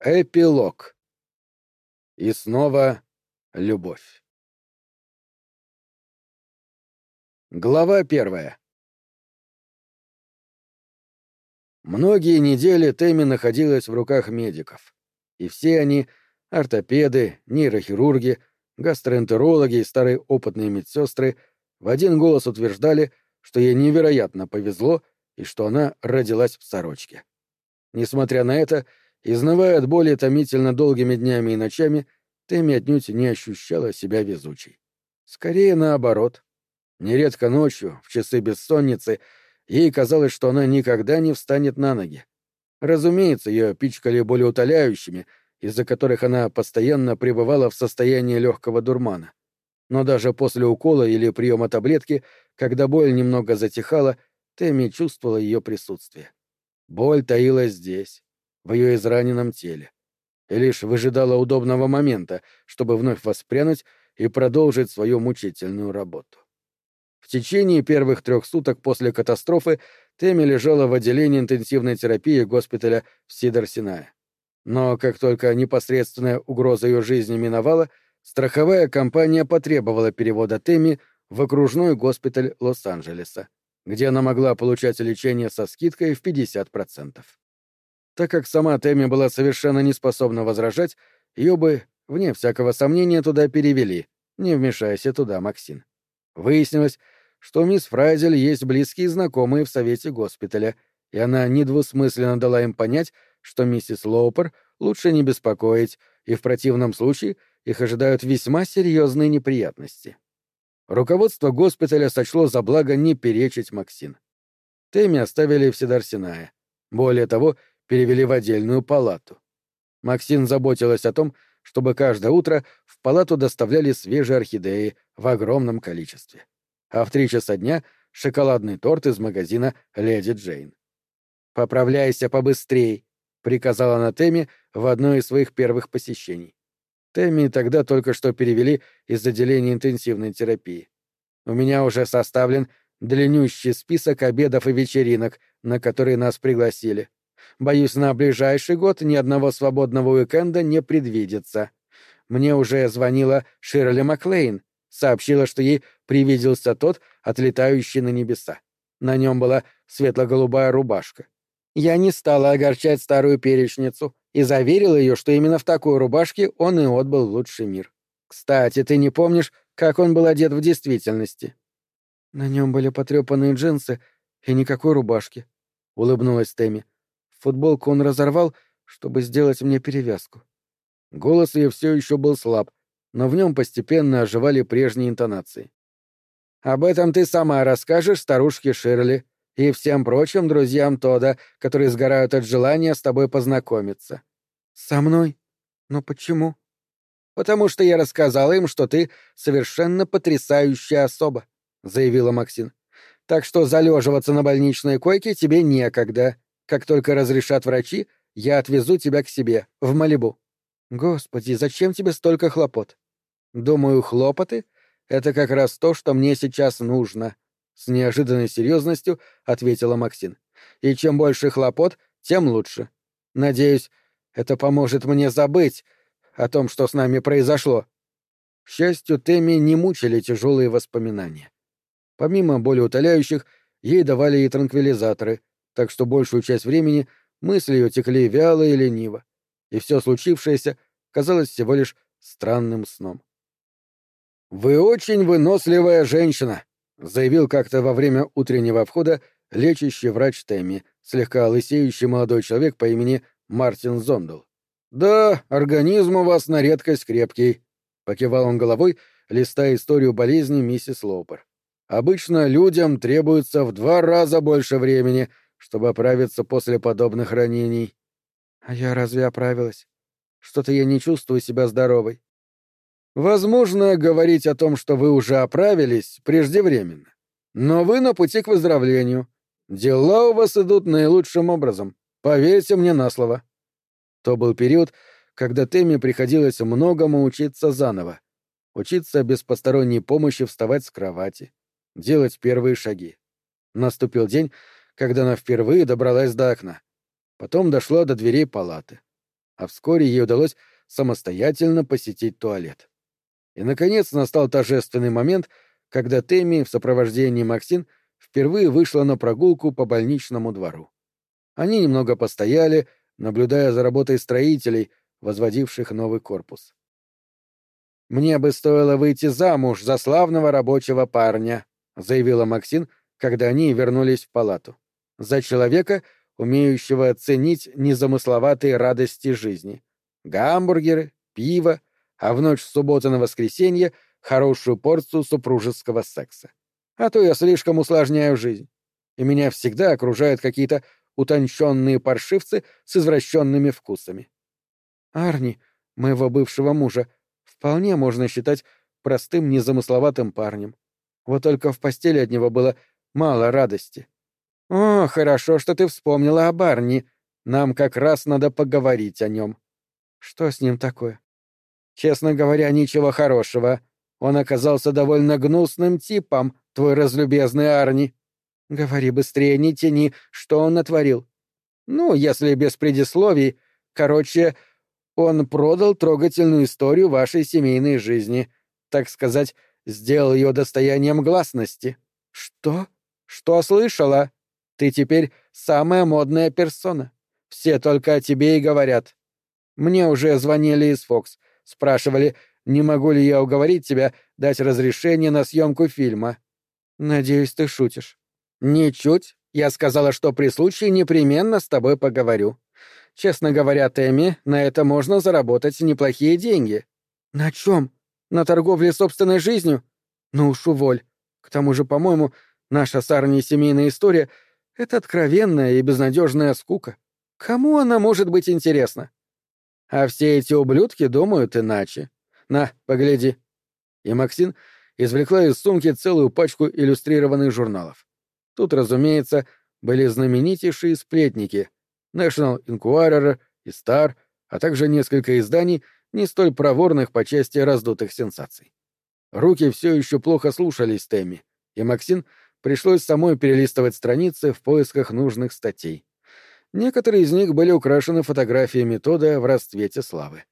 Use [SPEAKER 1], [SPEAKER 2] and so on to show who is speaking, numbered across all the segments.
[SPEAKER 1] Эпилог. И снова любовь. Глава первая. Многие недели Тэмми находилась в руках медиков. И все они — ортопеды, нейрохирурги, гастроэнтерологи и старые опытные медсестры — в один голос утверждали, что ей невероятно повезло и что она родилась в сорочке. Несмотря на это, Изнывая от боли томительно долгими днями и ночами, Тэмми отнюдь не ощущала себя везучей. Скорее наоборот. Нередко ночью, в часы бессонницы, ей казалось, что она никогда не встанет на ноги. Разумеется, ее пичкали болеутоляющими, из-за которых она постоянно пребывала в состоянии легкого дурмана. Но даже после укола или приема таблетки, когда боль немного затихала, Тэмми чувствовала ее присутствие. Боль таилась здесь, в ее израненном теле и лишь выжидала удобного момента, чтобы вновь воспрянуть и продолжить свою мучительную работу. В течение первых трех суток после катастрофы Тэмми лежала в отделении интенсивной терапии госпиталя в Сидор-Синае. Но как только непосредственная угроза ее жизни миновала, страховая компания потребовала перевода Тэмми в окружной госпиталь Лос-Анджелеса, где она могла получать лечение со скидкой в 50%. Так как сама Тэмми была совершенно не способна возражать, ее бы, вне всякого сомнения, туда перевели, не вмешаясь туда Максин. Выяснилось, что мисс Фрайзель есть близкие знакомые в совете госпиталя, и она недвусмысленно дала им понять, что миссис Лоупер лучше не беспокоить, и в противном случае их ожидают весьма серьезные неприятности. Руководство госпиталя сочло за благо не перечить Максин. Тэмми оставили в Сидарсинае. Более того, перевели в отдельную палату. Максин заботилась о том, чтобы каждое утро в палату доставляли свежие орхидеи в огромном количестве. А в три часа дня — шоколадный торт из магазина «Леди Джейн». «Поправляйся побыстрей», — приказала она Тэмми в одно из своих первых посещений. Тэмми тогда только что перевели из отделения интенсивной терапии. У меня уже составлен длиннющий список обедов и вечеринок, на которые нас пригласили. Боюсь, на ближайший год ни одного свободного уикенда не предвидится. Мне уже звонила Ширли Маклейн, сообщила, что ей привиделся тот, отлетающий на небеса. На нем была светло-голубая рубашка. Я не стала огорчать старую перечницу и заверила ее, что именно в такой рубашке он и отбыл лучший мир. Кстати, ты не помнишь, как он был одет в действительности? На нем были потрепанные джинсы и никакой рубашки, улыбнулась Тэмми. Футболку он разорвал, чтобы сделать мне перевязку. Голос ее все еще был слаб, но в нем постепенно оживали прежние интонации. «Об этом ты сама расскажешь старушке Ширли и всем прочим друзьям Тода, которые сгорают от желания с тобой познакомиться». «Со мной? Но почему?» «Потому что я рассказала им, что ты совершенно потрясающая особа», — заявила Максин. «Так что залеживаться на больничной койке тебе некогда. Как только разрешат врачи, я отвезу тебя к себе, в Малибу. Господи, зачем тебе столько хлопот? Думаю, хлопоты — это как раз то, что мне сейчас нужно. С неожиданной серьезностью ответила Максин. И чем больше хлопот, тем лучше. Надеюсь, это поможет мне забыть о том, что с нами произошло. К счастью, Тэмми не мучили тяжелые воспоминания. Помимо болеутоляющих, ей давали и транквилизаторы, так что большую часть времени мысли ее текли вяло и лениво, и все случившееся казалось всего лишь странным сном. «Вы очень выносливая женщина», — заявил как-то во время утреннего входа лечащий врач Тэмми, слегка лысеющий молодой человек по имени Мартин Зондл. «Да, организм у вас на редкость крепкий», — покивал он головой, листая историю болезни миссис Лоупер. «Обычно людям требуется в два раза больше времени, чтобы оправиться после подобных ранений. А я разве оправилась? Что-то я не чувствую себя здоровой. Возможно, говорить о том, что вы уже оправились, преждевременно. Но вы на пути к выздоровлению. Дела у вас идут наилучшим образом. Поверьте мне на слово. То был период, когда Тэмми приходилось многому учиться заново. Учиться без посторонней помощи вставать с кровати. Делать первые шаги. Наступил день, когда она впервые добралась до окна. Потом дошла до дверей палаты. а вскоре ей удалось самостоятельно посетить туалет. И, наконец, настал торжественный момент, когда Тэмми в сопровождении Максин впервые вышла на прогулку по больничному двору. Они немного постояли, наблюдая за работой строителей, возводивших новый корпус. «Мне бы стоило выйти замуж за славного рабочего парня», — заявила Максин, когда они вернулись в палату. «За человека, умеющего оценить незамысловатые радости жизни. Гамбургеры, пиво, а в ночь с субботы на воскресенье хорошую порцию супружеского секса. А то я слишком усложняю жизнь. И меня всегда окружают какие-то утонченные паршивцы с извращенными вкусами. Арни, моего бывшего мужа, вполне можно считать простым незамысловатым парнем. Вот только в постели от него было мало радости. «О, хорошо, что ты вспомнила о Барни. Нам как раз надо поговорить о нем». «Что с ним такое?» «Честно говоря, ничего хорошего. Он оказался довольно гнусным типом, твой разлюбезный Арни». «Говори быстрее, не тяни. Что он натворил?» «Ну, если без предисловий. Короче, он продал трогательную историю вашей семейной жизни. Так сказать, сделал ее достоянием гласности». «Что? Что слышала?» Ты теперь самая модная персона. Все только о тебе и говорят. Мне уже звонили из Фокс, спрашивали, не могу ли я уговорить тебя дать разрешение на съемку фильма. Надеюсь, ты шутишь. Ничуть. Я сказала, что при случае непременно с тобой поговорю. Честно говоря, Тэмми, на это можно заработать неплохие деньги. На чем? На торговле собственной жизнью? Ну уж уволь. К тому же, по-моему, наша с семейная история — это откровенная и безнадежная скука. Кому она может быть интересна? А все эти ублюдки думают иначе. На, погляди. И Максин извлекла из сумки целую пачку иллюстрированных журналов. Тут, разумеется, были знаменитейшие сплетники National Enquirer и Star, а также несколько изданий, не столь проворных по части раздутых сенсаций. Руки все еще плохо слушались Тэмми, и Максин пришлось самой перелистывать страницы в поисках нужных статей. Некоторые из них были украшены фотографиями Тода в расцвете славы.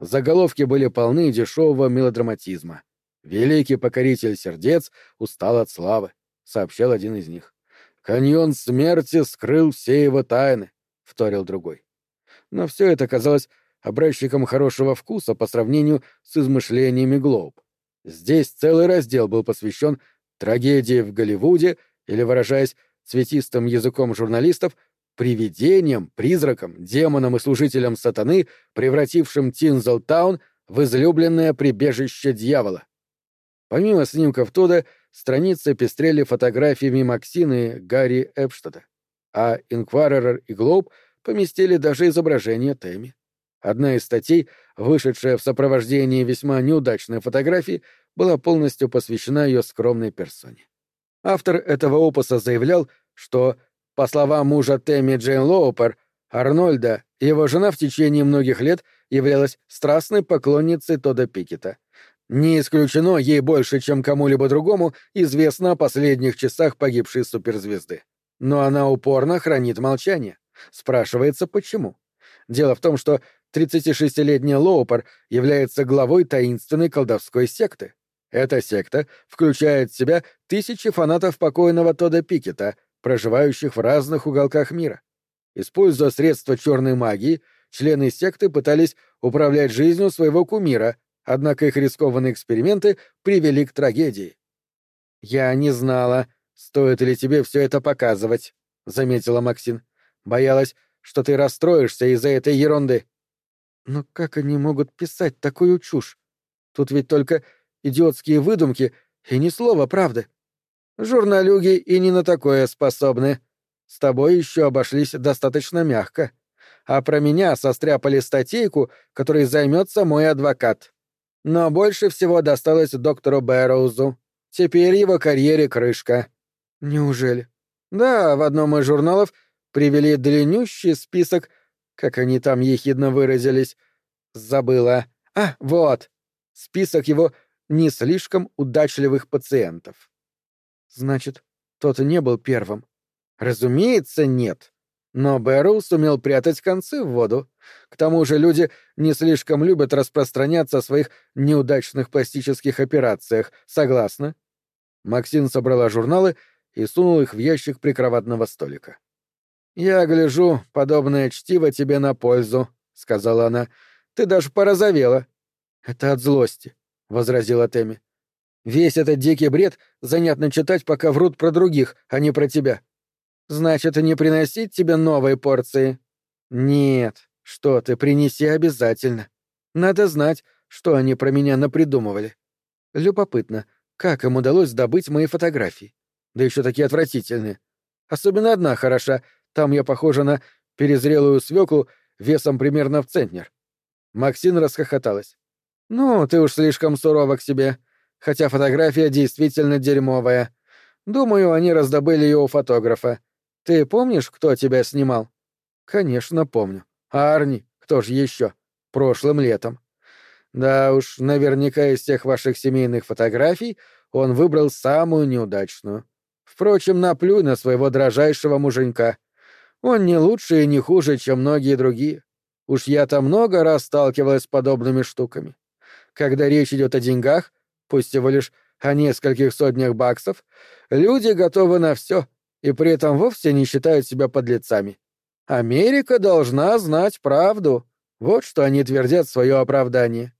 [SPEAKER 1] Заголовки были полны дешевого мелодраматизма. «Великий покоритель сердец устал от славы», — сообщал один из них. «Каньон смерти скрыл все его тайны», — вторил другой. Но все это казалось образчиком хорошего вкуса по сравнению с измышлениями Глоуб. Здесь целый раздел был посвящен Трагедии в Голливуде, или, выражаясь цветистым языком журналистов, привидением, призраком, демоном и служителем сатаны, превратившим Тинзелтаун в излюбленное прибежище дьявола. Помимо снимков Тода, страницы пестрели фотографиями Максины Гарри Эпштада, а Инкваререр и Глоб поместили даже изображение Тэмми. Одна из статей, вышедшая в сопровождении весьма неудачной фотографии, была полностью посвящена ее скромной персоне. Автор этого опуса заявлял, что, по словам мужа Тэмми Джейн Лоупер, Арнольда, его жена в течение многих лет являлась страстной поклонницей Тода Пикета. Не исключено, ей больше, чем кому-либо другому, известно о последних часах погибшей суперзвезды. Но она упорно хранит молчание. Спрашивается, почему? Дело в том, что 36-летняя Лоупер является главой таинственной колдовской секты. Эта секта включает в себя тысячи фанатов покойного Тода Пикета, проживающих в разных уголках мира. Используя средства черной магии, члены секты пытались управлять жизнью своего кумира, однако их рискованные эксперименты привели к трагедии. «Я не знала, стоит ли тебе все это показывать», — заметила Максин. «Боялась, что ты расстроишься из-за этой ерунды». «Но как они могут писать такую чушь? Тут ведь только идиотские выдумки и ни слова правды. Журналюги и не на такое способны. С тобой еще обошлись достаточно мягко. А про меня состряпали статейку, которой займется мой адвокат. Но больше всего досталось доктору Бэрроузу. Теперь его карьере крышка. Неужели? Да, в одном из журналов привели длиннющий список, как они там ехидно выразились. Забыла. А, вот. Список его не слишком удачливых пациентов. Значит, тот не был первым. Разумеется, нет. Но Бэрроу сумел прятать концы в воду. К тому же люди не слишком любят распространяться о своих неудачных пластических операциях. Согласна? Максин собрала журналы и сунул их в ящик прикроватного столика. «Я гляжу, подобное чтиво тебе на пользу», — сказала она. «Ты даже порозовела». «Это от злости», — возразила Тэмми. «Весь этот дикий бред занятно читать, пока врут про других, а не про тебя. Значит, не приносить тебе новые порции?» «Нет, что ты, принеси обязательно. Надо знать, что они про меня напридумывали. Любопытно, как им удалось добыть мои фотографии? Да еще такие отвратительные. Особенно одна хороша, там я похожа на перезрелую свеклу весом примерно в центнер. Максин расхохоталась. «Ну, ты уж слишком сурова к себе. Хотя фотография действительно дерьмовая. Думаю, они раздобыли ее у фотографа. Ты помнишь, кто тебя снимал?» «Конечно, помню. Арни, кто же еще? Прошлым летом. Да уж, наверняка из всех ваших семейных фотографий он выбрал самую неудачную. Впрочем, наплюй на своего дрожайшего муженька. Он не лучше и не хуже, чем многие другие. Уж я-то много раз сталкивалась с подобными штуками. Когда речь идет о деньгах, пусть всего лишь о нескольких сотнях баксов, люди готовы на все и при этом вовсе не считают себя подлецами. Америка должна знать правду. Вот что они твердят в свое оправдание.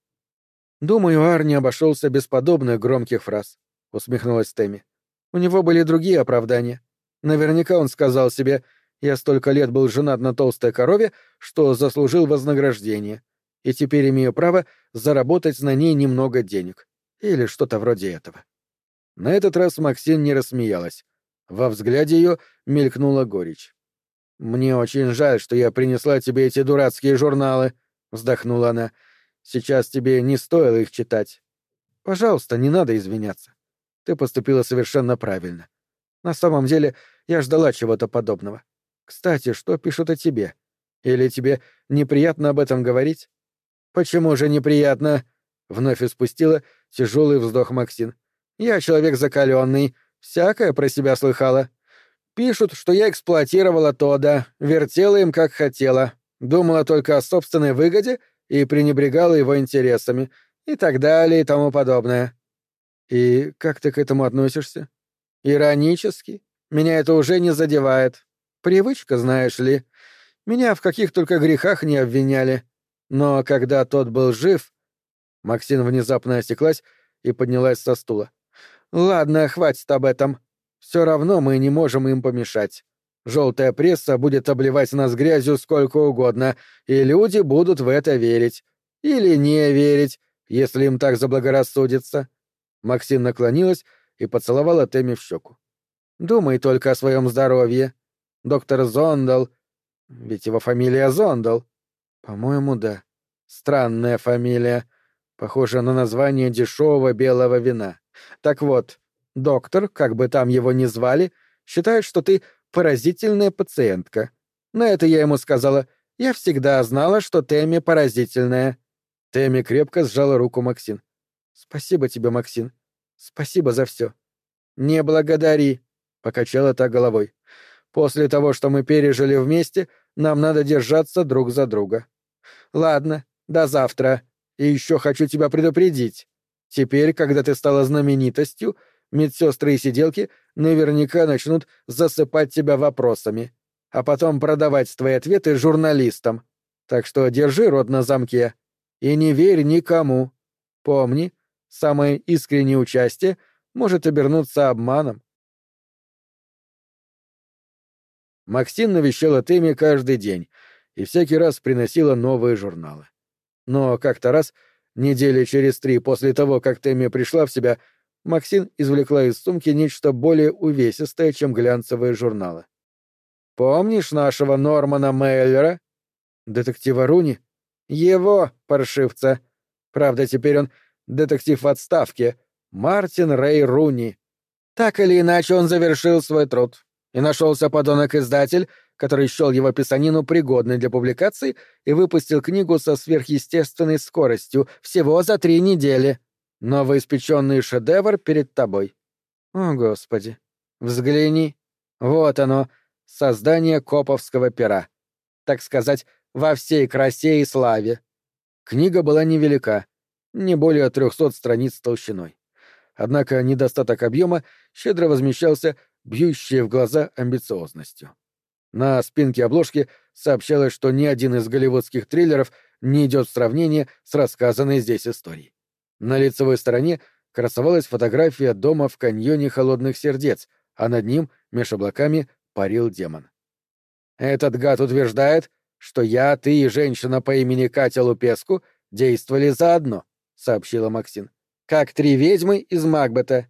[SPEAKER 1] Думаю, Арни обошелся без подобных громких фраз, усмехнулась Тэмми. У него были другие оправдания. Наверняка он сказал себе, я столько лет был женат на толстой корове, что заслужил вознаграждение, и теперь имею право заработать на ней немного денег. Или что-то вроде этого. На этот раз Максин не рассмеялась. Во взгляде ее мелькнула горечь. «Мне очень жаль, что я принесла тебе эти дурацкие журналы», — вздохнула она. «Сейчас тебе не стоило их читать. Пожалуйста, не надо извиняться. Ты поступила совершенно правильно. На самом деле, я ждала чего-то подобного. Кстати, что пишут о тебе? Или тебе неприятно об этом говорить? Почему же неприятно? Вновь испустила тяжелый вздох Максин. Я человек закаленный, всякое про себя слыхала. Пишут, что я эксплуатировала Тода, вертела им как хотела, думала только о собственной выгоде и пренебрегала его интересами, и так далее и тому подобное. И как ты к этому относишься? Иронически. Меня это уже не задевает. Привычка, знаешь ли. Меня в каких только грехах не обвиняли. Но когда тот был жив... Максин внезапно осеклась и поднялась со стула. «Ладно, хватит об этом. Все равно мы не можем им помешать. Желтая пресса будет обливать нас грязью сколько угодно, и люди будут в это верить. Или не верить, если им так заблагорассудится». Максин наклонилась и поцеловала Тэмми в щеку. «Думай только о своем здоровье. Доктор Зондал. Ведь его фамилия Зондал. По-моему, да. Странная фамилия. Похожа на название дешевого белого вина. Так вот, доктор, как бы там его ни звали, считает, что ты поразительная пациентка. На это я ему сказала, я всегда знала, что Тэмми поразительная. Тэмми крепко сжала руку Максин. Спасибо тебе, Максин. Спасибо за все. Не благодари, покачала та головой. После того, что мы пережили вместе, нам надо держаться друг за друга. Ладно, до завтра. И еще хочу тебя предупредить. Теперь, когда ты стала знаменитостью, медсестры и сиделки наверняка начнут засыпать тебя вопросами, а потом продавать твои ответы журналистам. Так что держи рот на замке и не верь никому. Помни, самое искреннее участие может обернуться обманом. Максин навещала Тэмми каждый день и всякий раз приносила новые журналы. Но как-то раз, недели через три после того, как Тэмми пришла в себя, Максин извлекла из сумки нечто более увесистое, чем глянцевые журналы. «Помнишь нашего Нормана Мейлера?» «Детектива Руни?» «Его, паршивца. Правда, теперь он детектив в отставке. Мартин Рэй Руни. Так или иначе, он завершил свой труд. И нашелся подонок-издатель, который счел его писанину пригодной для публикации и выпустил книгу со сверхъестественной скоростью всего за три недели. Новоиспеченный шедевр перед тобой. О, Господи. Взгляни. Вот оно.
[SPEAKER 2] создание коповского пера. Так сказать, во всей красе и славе.
[SPEAKER 1] Книга была невелика, не более трехсот страниц толщиной. Однако недостаток объема щедро возмещался бьющей в глаза амбициозностью. На спинке обложки сообщалось, что ни один из голливудских триллеров не идет в сравнение с рассказанной здесь историей. На лицевой стороне красовалась фотография дома в каньоне холодных сердец, а над ним, меж облаками, парил демон.
[SPEAKER 2] «Этот гад утверждает, что я, ты и женщина по имени Катя Лупеску действовали заодно», — сообщила Максин. «Как три ведьмы из Макбета».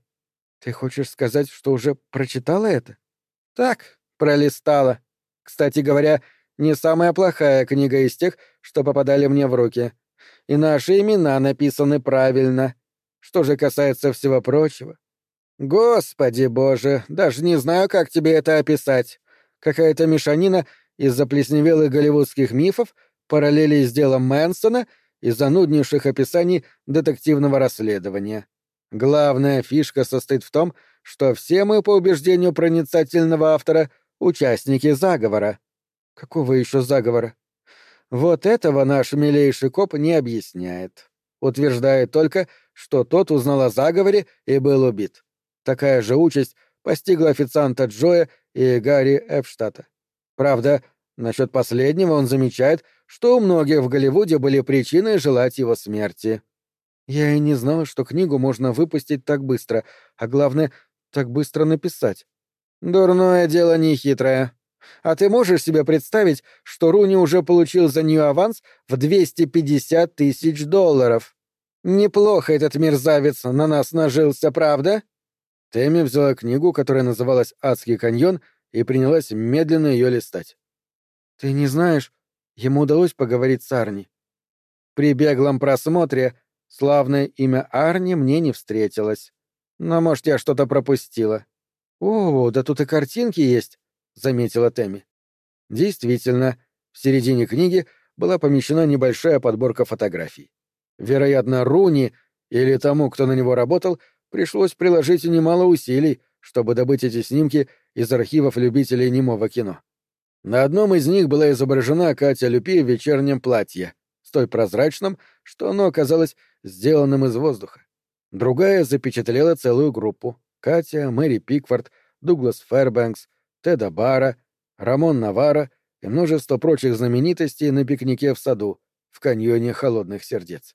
[SPEAKER 3] «Ты хочешь сказать, что уже прочитала это?»
[SPEAKER 2] «Так, пролистала. Кстати говоря, не самая плохая книга из тех, что попадали мне в руки. И наши имена написаны правильно. Что же касается всего прочего... Господи боже, даже не знаю, как тебе это описать. Какая-то мешанина из заплесневелых голливудских мифов, параллелей с делом Мэнсона и зануднейших описаний детективного расследования. Главная фишка состоит в том, что все мы, по убеждению проницательного автора, участники заговора.
[SPEAKER 3] Какого еще заговора?
[SPEAKER 2] Вот этого наш милейший коп не объясняет. Утверждает только, что тот узнал о заговоре и был убит. Такая же участь постигла официанта Джоя и Гарри Эпштата. Правда, насчет последнего он замечает, что у многих в Голливуде были причины желать его смерти.
[SPEAKER 3] Я и не знал, что книгу можно выпустить так быстро, а главное, так быстро написать.
[SPEAKER 2] Дурное дело нехитрое. А ты можешь себе представить, что Руни уже получил за нее аванс в 250 тысяч долларов? Неплохо этот мерзавец на нас нажился, правда?
[SPEAKER 1] Тэмми взяла книгу, которая называлась «Адский каньон», и принялась медленно ее листать.
[SPEAKER 3] «Ты не знаешь, ему удалось поговорить с Арни».
[SPEAKER 2] При беглом просмотре славное имя Арни мне не встретилось. Но, может, я что-то пропустила.
[SPEAKER 3] «О, да тут и картинки есть», — заметила Тэмми.
[SPEAKER 1] Действительно, в середине книги была помещена небольшая подборка фотографий. Вероятно, Руни или тому, кто на него работал, пришлось приложить немало усилий, чтобы добыть эти снимки из архивов любителей немого кино. На одном из них была изображена Катя Люпи в вечернем платье, столь прозрачном, что оно оказалось сделанным из воздуха. Другая запечатлела целую группу — Катя, Мэри Пикфорд, Дуглас Фэрбэнкс, Теда Бара, Рамон Навара и множество прочих знаменитостей на пикнике в саду, в каньоне холодных сердец.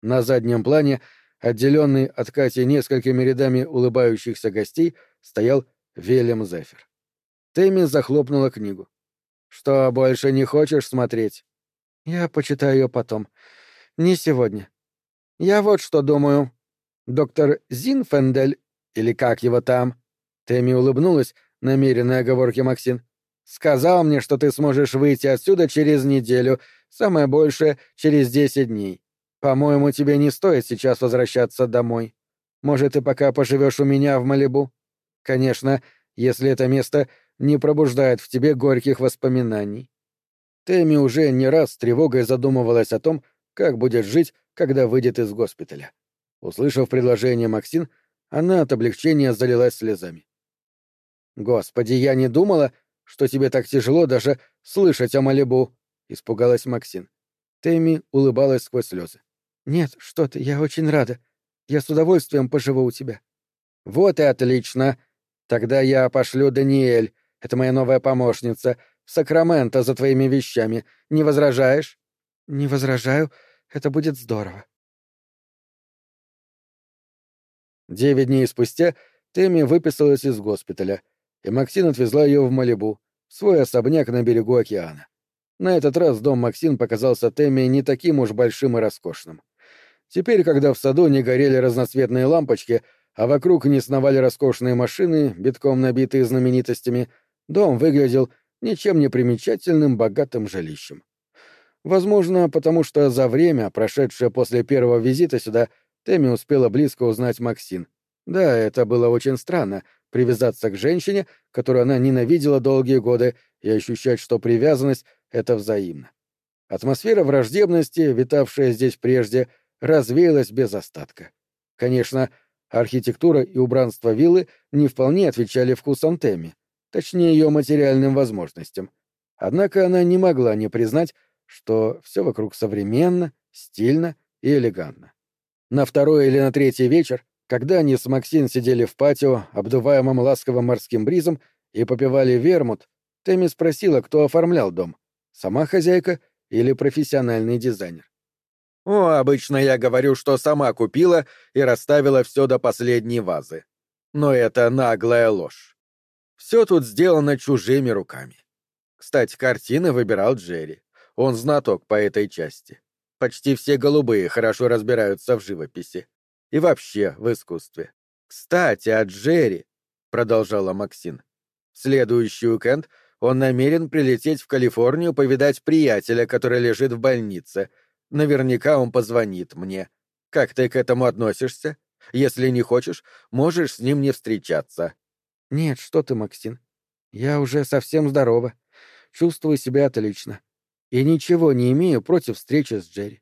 [SPEAKER 1] На заднем плане, отделенный от Кати несколькими рядами улыбающихся гостей, стоял Велем Зефир. Тэмми захлопнула книгу. «Что, больше не хочешь смотреть?»
[SPEAKER 3] «Я почитаю ее потом. Не сегодня.
[SPEAKER 2] Я вот что думаю. Доктор Зинфендель, или как его там?» Тэмми улыбнулась, намеренной оговорке Максин. Сказал мне, что ты сможешь выйти отсюда через неделю, самое большее — через десять дней. По-моему, тебе не стоит сейчас возвращаться домой. Может, ты пока поживешь у меня в Малибу? Конечно, если это место не пробуждает в тебе горьких воспоминаний. Тэмми уже не раз с тревогой задумывалась о том, как будет жить, когда выйдет из госпиталя. Услышав предложение Максин, она от облегчения залилась слезами. «Господи, я не думала, что тебе так тяжело даже слышать о Малибу», — испугалась Максин. Тэмми улыбалась сквозь слезы.
[SPEAKER 3] «Нет, что ты, я очень рада. Я с удовольствием поживу у тебя».
[SPEAKER 2] «Вот и отлично. Тогда я пошлю Даниэль, это моя новая помощница, в Сакраменто за твоими вещами. Не возражаешь?»
[SPEAKER 3] «Не возражаю. Это будет здорово».
[SPEAKER 1] Девять дней спустя Тэмми выписалась из госпиталя, и Максин отвезла ее в Малибу, в свой особняк на берегу океана. На этот раз дом Максин показался Тэмми не таким уж большим и роскошным. Теперь, когда в саду не горели разноцветные лампочки, а вокруг не сновали роскошные машины, битком набитые знаменитостями, дом выглядел ничем не примечательным богатым жилищем. Возможно, потому что за время, прошедшее после первого визита сюда, Тэмми успела близко узнать Максин. Да, это было очень странно — привязаться к женщине, которую она ненавидела долгие годы, и ощущать, что привязанность — это взаимно. Атмосфера враждебности, витавшая здесь прежде, развеялась без остатка. Конечно, архитектура и убранство виллы не вполне отвечали вкусам Тэмми, точнее ее материальным возможностям. Однако она не могла не признать, что все вокруг современно, стильно и элегантно. На второй или на третий вечер, когда они с Максин сидели в патио, обдуваемом ласковым морским бризом, и попивали вермут, Тэмми спросила, кто оформлял дом — сама хозяйка или профессиональный дизайнер.
[SPEAKER 2] «О, обычно я говорю, что сама купила и расставила все до последней вазы. Но это наглая ложь. Все тут сделано чужими руками. Кстати, картины выбирал Джерри. Он знаток по этой части. Почти все голубые хорошо разбираются в живописи. И вообще в искусстве. Кстати, о Джерри, — продолжала Максин. В следующий уикенд он намерен прилететь в Калифорнию повидать приятеля, который лежит в больнице. Наверняка он позвонит мне. Как ты к этому относишься? Если не хочешь, можешь с ним не встречаться.
[SPEAKER 3] Нет, что ты, Максин. Я уже совсем здорова. Чувствую себя отлично. И ничего не имею против встречи с Джерри.